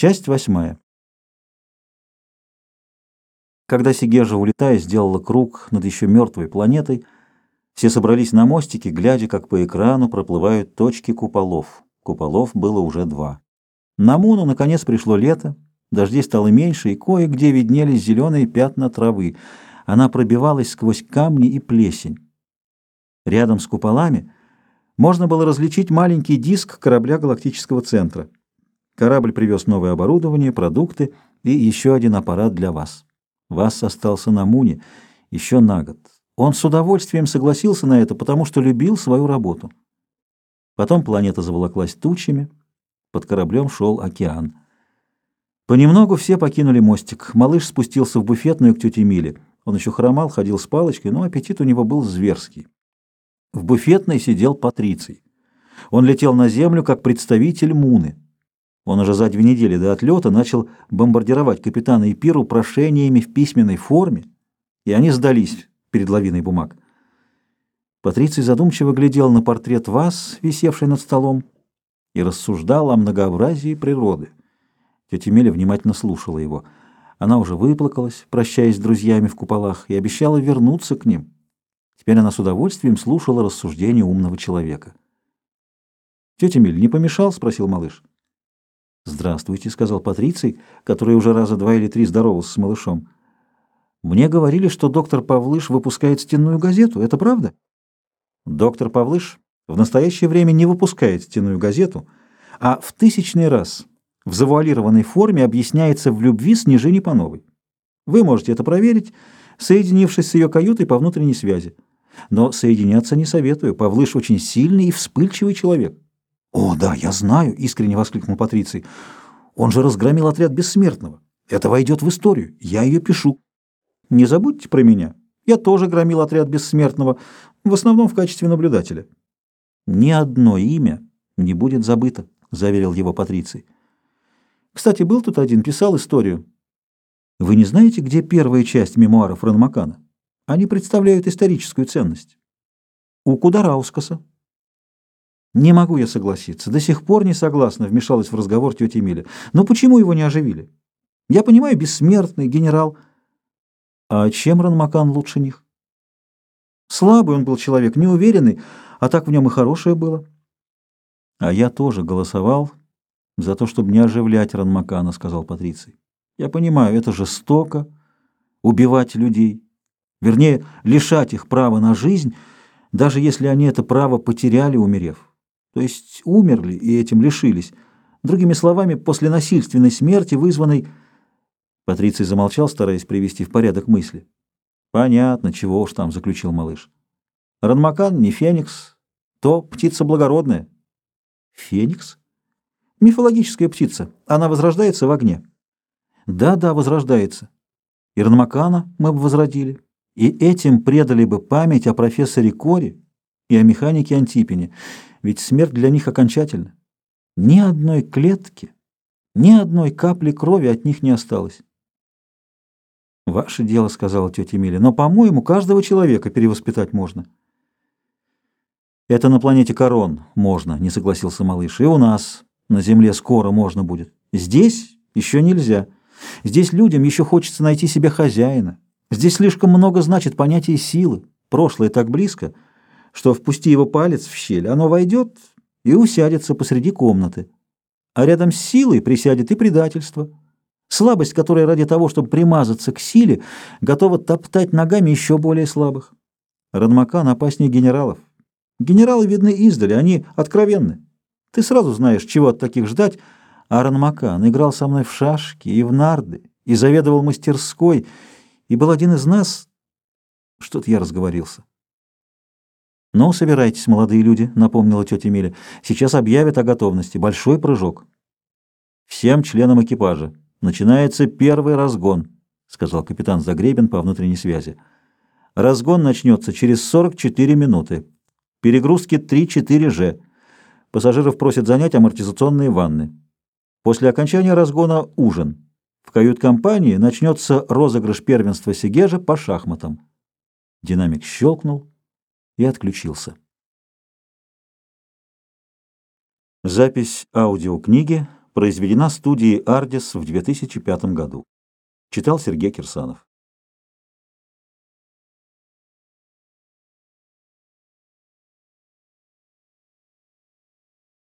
Часть восьмая. Когда Сигежа, улетая, сделала круг над еще мертвой планетой, все собрались на мостике, глядя, как по экрану проплывают точки куполов. Куполов было уже два. На Муну, наконец, пришло лето, дождей стало меньше, и кое-где виднелись зеленые пятна травы. Она пробивалась сквозь камни и плесень. Рядом с куполами можно было различить маленький диск корабля галактического центра — Корабль привез новое оборудование, продукты и еще один аппарат для вас. Вас остался на Муне еще на год. Он с удовольствием согласился на это, потому что любил свою работу. Потом планета заволоклась тучами, под кораблем шел океан. Понемногу все покинули мостик. Малыш спустился в буфетную к тете Миле. Он еще хромал, ходил с палочкой, но аппетит у него был зверский. В буфетной сидел Патриций. Он летел на землю как представитель Муны. Он уже за две недели до отлета начал бомбардировать капитана и пиру прошениями в письменной форме, и они сдались перед лавиной бумаг. Патриций задумчиво глядел на портрет вас, висевший над столом, и рассуждал о многообразии природы. Тетя Меля внимательно слушала его. Она уже выплакалась, прощаясь с друзьями в куполах, и обещала вернуться к ним. Теперь она с удовольствием слушала рассуждения умного человека. «Тетя Миль, не помешал?» — спросил малыш. «Здравствуйте», — сказал Патриций, который уже раза два или три здоровался с малышом. «Мне говорили, что доктор Павлыш выпускает стенную газету. Это правда?» «Доктор Павлыш в настоящее время не выпускает стенную газету, а в тысячный раз в завуалированной форме объясняется в любви Снежине Пановой. Вы можете это проверить, соединившись с ее каютой по внутренней связи. Но соединяться не советую. Павлыш очень сильный и вспыльчивый человек». «О, да, я знаю!» — искренне воскликнул Патриций. «Он же разгромил отряд Бессмертного. Это войдет в историю. Я ее пишу. Не забудьте про меня. Я тоже громил отряд Бессмертного, в основном в качестве наблюдателя». «Ни одно имя не будет забыто», — заверил его Патриций. «Кстати, был тут один, писал историю. Вы не знаете, где первая часть мемуаров Ранмакана? Они представляют историческую ценность. У Кудараускаса. «Не могу я согласиться. До сих пор не согласна», — вмешалась в разговор тетя Миля. «Но почему его не оживили? Я понимаю, бессмертный, генерал. А чем Ранмакан лучше них?» Слабый он был человек, неуверенный, а так в нем и хорошее было. «А я тоже голосовал за то, чтобы не оживлять Ранмакана», — сказал Патриций. «Я понимаю, это жестоко — убивать людей, вернее, лишать их права на жизнь, даже если они это право потеряли, умерев» то есть умерли и этим лишились. Другими словами, после насильственной смерти, вызванной... Патриций замолчал, стараясь привести в порядок мысли. «Понятно, чего уж там», — заключил малыш. «Ранмакан не феникс, то птица благородная». «Феникс?» «Мифологическая птица. Она возрождается в огне». «Да-да, возрождается. И Ранмакана мы бы возродили, и этим предали бы память о профессоре Коре и о механике Антипине» ведь смерть для них окончательна. Ни одной клетки, ни одной капли крови от них не осталось. «Ваше дело», — сказала тетя Миля, — «но, по-моему, каждого человека перевоспитать можно». «Это на планете Корон можно», — не согласился малыш. «И у нас на Земле скоро можно будет. Здесь еще нельзя. Здесь людям еще хочется найти себе хозяина. Здесь слишком много значит понятие силы. Прошлое так близко» что впусти его палец в щель, оно войдет и усядется посреди комнаты. А рядом с силой присядет и предательство. Слабость, которая ради того, чтобы примазаться к силе, готова топтать ногами еще более слабых. Радмакан опаснее генералов. Генералы видны издали, они откровенны. Ты сразу знаешь, чего от таких ждать, а Ранмакан играл со мной в шашки и в нарды, и заведовал мастерской, и был один из нас... Что-то я разговорился. «Ну, собирайтесь, молодые люди», — напомнила тетя Миля. «Сейчас объявят о готовности. Большой прыжок». «Всем членам экипажа. Начинается первый разгон», — сказал капитан Загребин по внутренней связи. «Разгон начнется через 44 минуты. Перегрузки 3-4 Ж. Пассажиров просят занять амортизационные ванны. После окончания разгона ужин. В кают-компании начнется розыгрыш первенства Сигежа по шахматам». Динамик щелкнул и отключился. Запись аудиокниги Произведена студией «Ардис» в 2005 году. Читал Сергей Кирсанов.